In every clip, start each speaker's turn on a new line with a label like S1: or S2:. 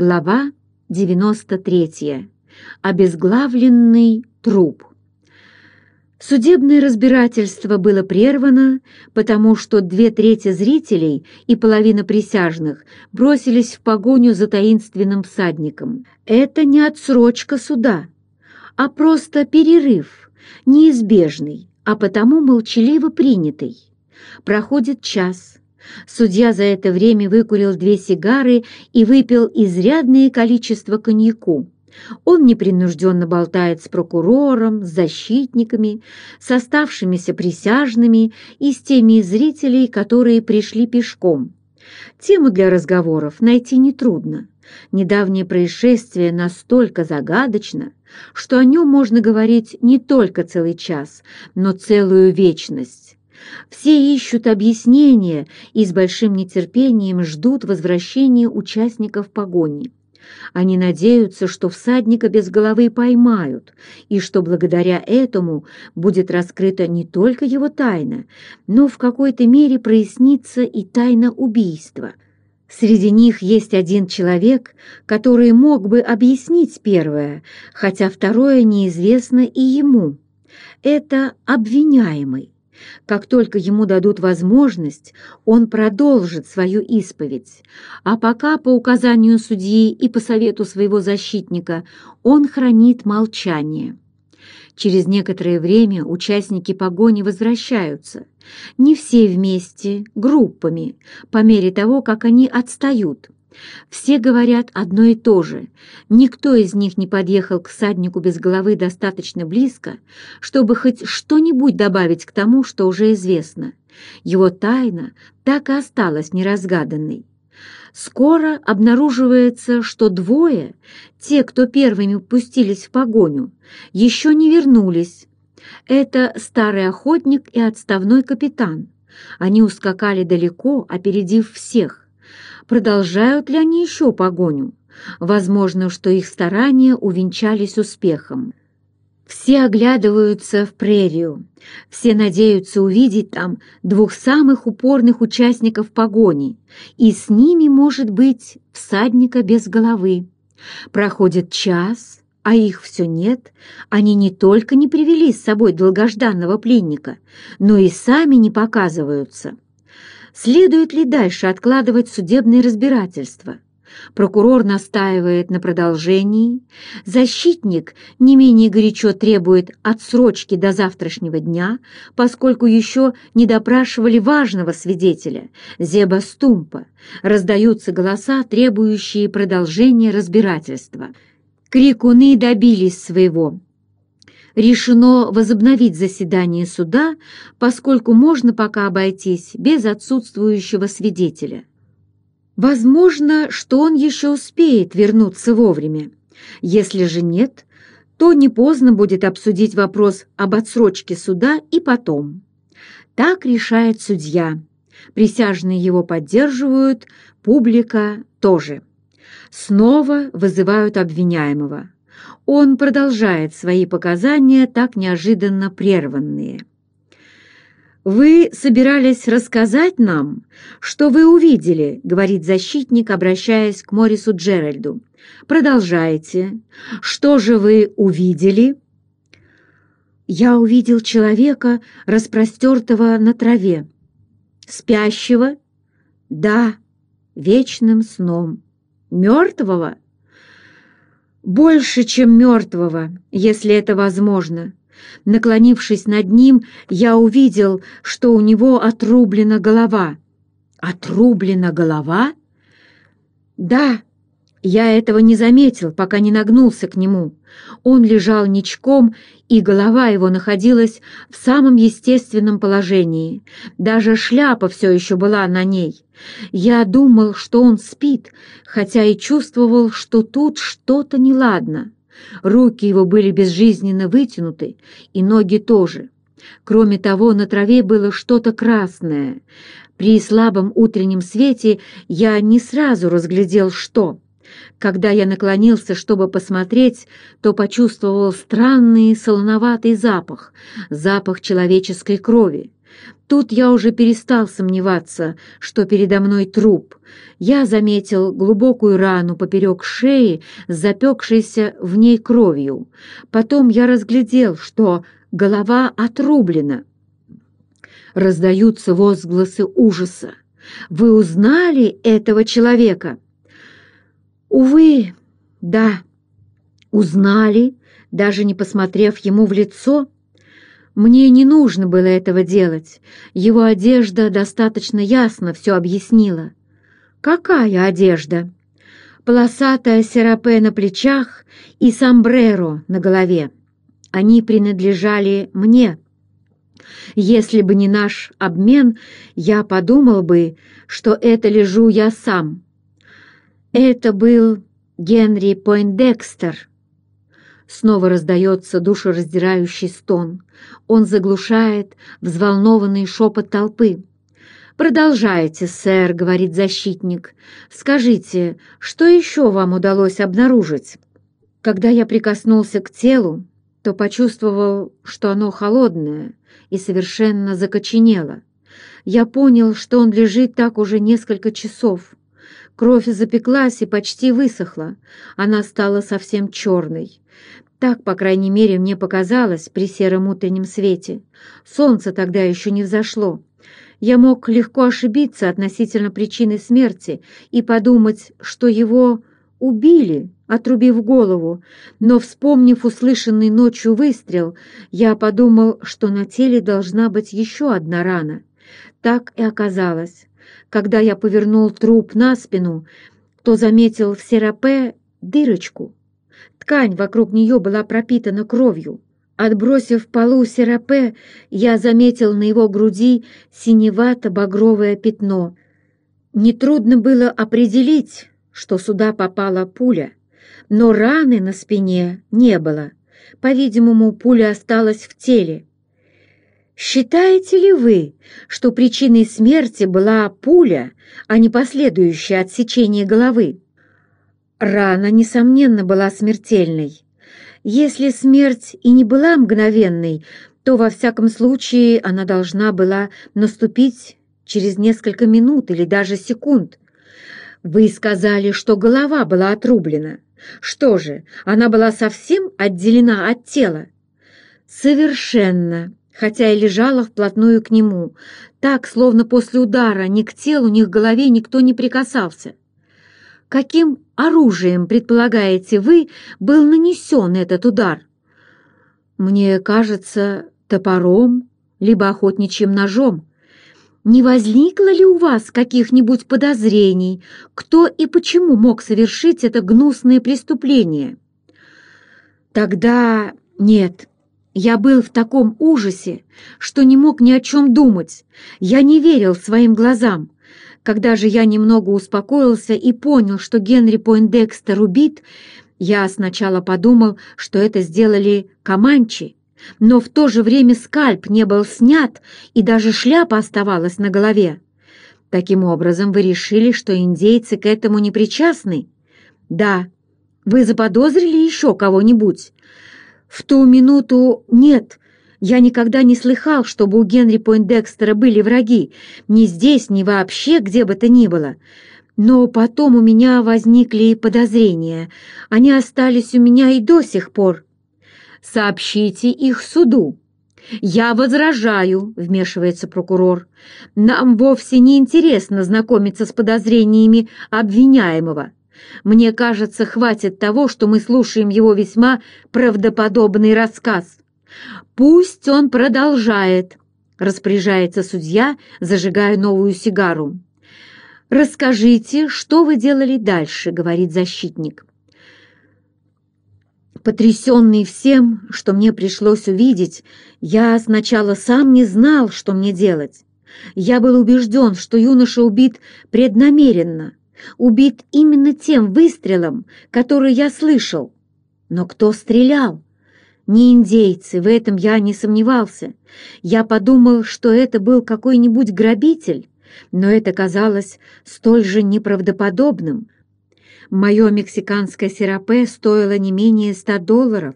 S1: Глава 93. Обезглавленный труп. Судебное разбирательство было прервано, потому что две трети зрителей и половина присяжных бросились в погоню за таинственным всадником. Это не отсрочка суда, а просто перерыв, неизбежный, а потому молчаливо принятый. Проходит час, Судья за это время выкурил две сигары и выпил изрядное количество коньяку. Он непринужденно болтает с прокурором, с защитниками, с оставшимися присяжными и с теми зрителей, которые пришли пешком. Тему для разговоров найти нетрудно. Недавнее происшествие настолько загадочно, что о нем можно говорить не только целый час, но целую вечность. Все ищут объяснения и с большим нетерпением ждут возвращения участников погони. Они надеются, что всадника без головы поймают, и что благодаря этому будет раскрыта не только его тайна, но в какой-то мере прояснится и тайна убийства. Среди них есть один человек, который мог бы объяснить первое, хотя второе неизвестно и ему. Это обвиняемый. Как только ему дадут возможность, он продолжит свою исповедь, а пока по указанию судьи и по совету своего защитника он хранит молчание. Через некоторое время участники погони возвращаются. Не все вместе, группами, по мере того, как они отстают. Все говорят одно и то же. Никто из них не подъехал к всаднику без головы достаточно близко, чтобы хоть что-нибудь добавить к тому, что уже известно. Его тайна так и осталась неразгаданной. Скоро обнаруживается, что двое, те, кто первыми пустились в погоню, еще не вернулись. Это старый охотник и отставной капитан. Они ускакали далеко, опередив всех. Продолжают ли они еще погоню? Возможно, что их старания увенчались успехом. Все оглядываются в прерию, все надеются увидеть там двух самых упорных участников погони, и с ними, может быть, всадника без головы. Проходит час, а их все нет, они не только не привели с собой долгожданного пленника, но и сами не показываются. Следует ли дальше откладывать судебное разбирательство? Прокурор настаивает на продолжении, защитник не менее горячо требует отсрочки до завтрашнего дня, поскольку еще не допрашивали важного свидетеля, Зеба Стумпа, раздаются голоса, требующие продолжения разбирательства. Крикуны добились своего решено возобновить заседание суда, поскольку можно пока обойтись без отсутствующего свидетеля. Возможно, что он еще успеет вернуться вовремя. Если же нет, то не поздно будет обсудить вопрос об отсрочке суда и потом. Так решает судья. Присяжные его поддерживают, публика тоже. Снова вызывают обвиняемого он продолжает свои показания, так неожиданно прерванные. «Вы собирались рассказать нам, что вы увидели», — говорит защитник, обращаясь к Морису Джеральду. «Продолжайте. Что же вы увидели?» «Я увидел человека, распростертого на траве. Спящего?» «Да, вечным сном. Мертвого?» Больше, чем мертвого, если это возможно. Наклонившись над ним, я увидел, что у него отрублена голова. Отрублена голова? Да, я этого не заметил, пока не нагнулся к нему. Он лежал ничком, и голова его находилась в самом естественном положении. Даже шляпа все еще была на ней. Я думал, что он спит, хотя и чувствовал, что тут что-то неладно. Руки его были безжизненно вытянуты, и ноги тоже. Кроме того, на траве было что-то красное. При слабом утреннем свете я не сразу разглядел, что... Когда я наклонился, чтобы посмотреть, то почувствовал странный солоноватый запах, запах человеческой крови. Тут я уже перестал сомневаться, что передо мной труп, я заметил глубокую рану поперек шеи с запекшейся в ней кровью. Потом я разглядел, что голова отрублена. Раздаются возгласы ужаса. «Вы узнали этого человека?» «Увы, да, узнали, даже не посмотрев ему в лицо». Мне не нужно было этого делать. Его одежда достаточно ясно все объяснила. Какая одежда? Полосатая серапе на плечах и сомбреро на голове. Они принадлежали мне. Если бы не наш обмен, я подумал бы, что это лежу я сам. Это был Генри Пойндекстер. Снова раздается душераздирающий стон. Он заглушает взволнованный шепот толпы. «Продолжайте, сэр», — говорит защитник. «Скажите, что еще вам удалось обнаружить?» Когда я прикоснулся к телу, то почувствовал, что оно холодное и совершенно закоченело. Я понял, что он лежит так уже несколько часов. Кровь запеклась и почти высохла. Она стала совсем черной. Так, по крайней мере, мне показалось при сером утреннем свете. Солнце тогда еще не взошло. Я мог легко ошибиться относительно причины смерти и подумать, что его убили, отрубив голову, но, вспомнив услышанный ночью выстрел, я подумал, что на теле должна быть еще одна рана. Так и оказалось. Когда я повернул труп на спину, то заметил в серапе дырочку. Ткань вокруг нее была пропитана кровью. Отбросив полу серапе, я заметил на его груди синевато-багровое пятно. Нетрудно было определить, что сюда попала пуля, но раны на спине не было. По-видимому, пуля осталась в теле. Считаете ли вы, что причиной смерти была пуля, а не последующее отсечение головы? Рана, несомненно, была смертельной. Если смерть и не была мгновенной, то во всяком случае она должна была наступить через несколько минут или даже секунд. Вы сказали, что голова была отрублена. Что же, она была совсем отделена от тела? Совершенно, хотя и лежала вплотную к нему, так, словно после удара ни к телу, ни к голове никто не прикасался. Каким оружием, предполагаете вы, был нанесен этот удар? Мне кажется, топором, либо охотничьим ножом. Не возникло ли у вас каких-нибудь подозрений, кто и почему мог совершить это гнусное преступление? Тогда нет. Я был в таком ужасе, что не мог ни о чем думать. Я не верил своим глазам. Когда же я немного успокоился и понял, что Генри Пойндекстер убит, я сначала подумал, что это сделали команчи, но в то же время скальп не был снят, и даже шляпа оставалась на голове. Таким образом, вы решили, что индейцы к этому не причастны? Да. Вы заподозрили еще кого-нибудь? В ту минуту нет, я никогда не слыхал, чтобы у Генри Пойндекстера были враги, ни здесь, ни вообще, где бы то ни было. Но потом у меня возникли подозрения. Они остались у меня и до сих пор. Сообщите их суду. «Я возражаю», — вмешивается прокурор. «Нам вовсе не интересно знакомиться с подозрениями обвиняемого. Мне кажется, хватит того, что мы слушаем его весьма правдоподобный рассказ». «Пусть он продолжает», — распоряжается судья, зажигая новую сигару. «Расскажите, что вы делали дальше», — говорит защитник. Потрясенный всем, что мне пришлось увидеть, я сначала сам не знал, что мне делать. Я был убежден, что юноша убит преднамеренно, убит именно тем выстрелом, который я слышал. Но кто стрелял? Не индейцы, в этом я не сомневался. Я подумал, что это был какой-нибудь грабитель, но это казалось столь же неправдоподобным. Мое мексиканское серапе стоило не менее ста долларов.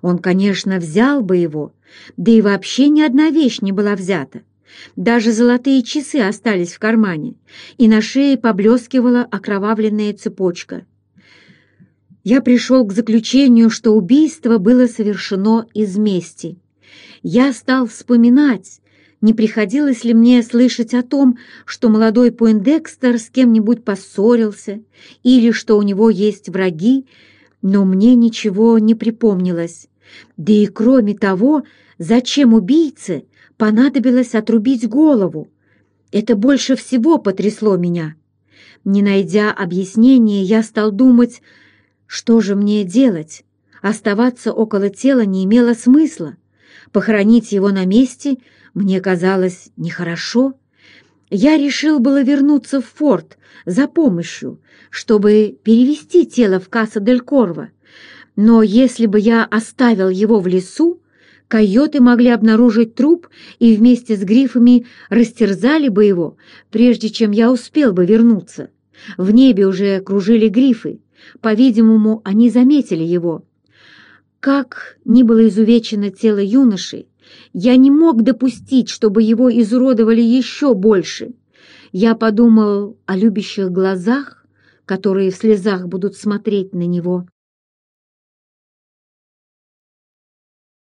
S1: Он, конечно, взял бы его, да и вообще ни одна вещь не была взята. Даже золотые часы остались в кармане, и на шее поблескивала окровавленная цепочка. Я пришел к заключению, что убийство было совершено из мести. Я стал вспоминать, не приходилось ли мне слышать о том, что молодой Пойндекстер с кем-нибудь поссорился или что у него есть враги, но мне ничего не припомнилось. Да и кроме того, зачем убийце понадобилось отрубить голову? Это больше всего потрясло меня. Не найдя объяснения, я стал думать, что же мне делать? Оставаться около тела не имело смысла. Похоронить его на месте мне казалось нехорошо. Я решил было вернуться в форт за помощью, чтобы перевести тело в Касса-дель-Корво. Но если бы я оставил его в лесу, койоты могли обнаружить труп и вместе с грифами растерзали бы его, прежде чем я успел бы вернуться. В небе уже кружили грифы. По-видимому, они заметили его. Как ни было изувечено тело юноши, я не мог допустить, чтобы его изуродовали еще больше. Я подумал о любящих глазах, которые в слезах будут смотреть на него,